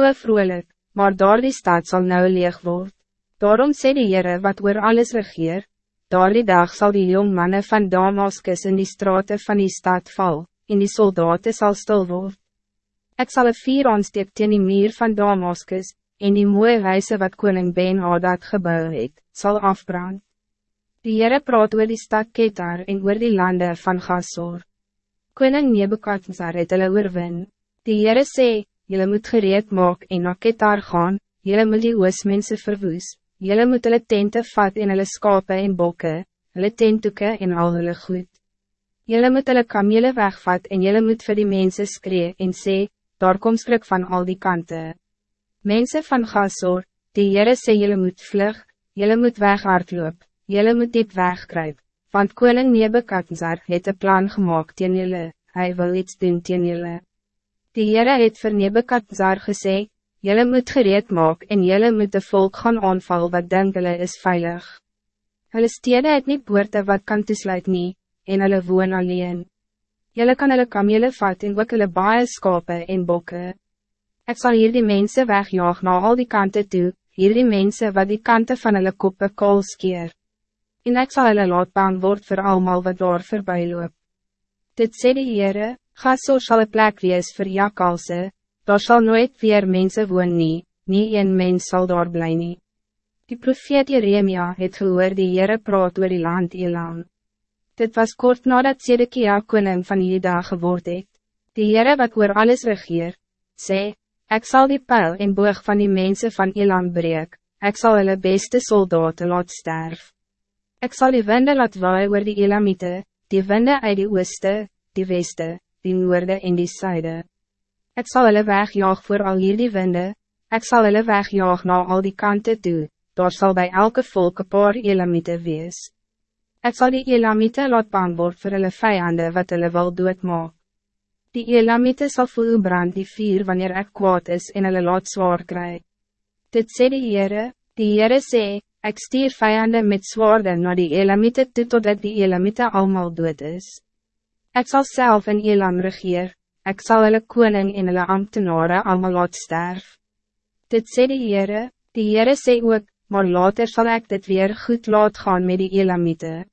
O vrolijk, maar daar die stad zal nou leeg word. Daarom sê die Heere wat oor alles regeer, daar die dag zal die jong mannen van Damascus in die straten van die stad val, en die soldaten zal stil word. Ek sal een vier aansteek teen die muur van Damascus, en die mooie wijze wat koning Ben Hadad gebouw het, sal afbrand. Die Heere praat oor die stad Ketar en oor die landen van Gassor. Koning Nebukadnezar het hulle oorwin. Die Heere sê, Jylle moet gereed maak en na Ketar gaan, jylle moet die oosmense verwoes, jylle moet hulle tente vat en hulle skape en bokke, hulle tentdoeke en al hulle goed. Jylle moet hulle kamele wegvat en jylle moet vir die mense skree en sê, daar kom skrik van al die kanten. Mensen van Gasor, die Heere sê jylle moet vlug, jylle moet weghardloop, jylle moet diep wegkruip, want koning Nebekadzar het een plan gemaakt teen jylle, hy wil iets doen teen jylle. Die Heere het vir Nebekadzar gesê, Jylle moet gereed maak en jylle moet de volk gaan aanval wat denk hulle is veilig. Hulle stede het nie poorte wat kan toesluit nie, en hulle woon alleen. Jylle kan hulle kamele vat en ook hulle baie skape en bokke. Ek sal hier die mense wegjaag na al die kanten toe, hier die mense wat die kanten van hulle koppe kool skeer. En ek sal hulle laat bang word vir almal wat daar voorbij loop. Dit sê die Heere, Gassor sal een plek wees vir jakalse, daar sal nooit weer mensen woon nie, nie een mens sal daar bly nie. Die profeet Jeremia het gehoor die Heere praat oor die land Elam. Dit was kort nadat Sedekia koning van Juda geword het. Die Heere wat oor alles regeer, sê, ik zal die pijl en boog van die mensen van Elam breek, ik zal hulle beste soldaten laat sterf. Ik zal die winde laat waai oor die Elamite, die winde uit die ooste, die weste, die noorde en die syde. Ik zal hulle wegjaag voor al hierdie winde, ik zal hulle wegjaag na al die kanten toe, daar zal bij elke volk een paar elamite wees. Ik zal die elamite laat bang word vir hulle vijanden wat hulle wil doodmaak. Die elamite sal voel brand die vier wanneer ek kwaad is en hulle laat zwaar kry. Dit sê die Heere, die Heere sê, ek stier vijanden met zwaarden naar die elamite toe totdat die elamite allemaal dood is. Ik zal zelf in Elam regeer, ik zal hulle koning en hulle ambtenaren allemaal laat sterf. Dit sê die Heere, die Heere sê ook, maar later zal ik dit weer goed laat gaan met die Elamite.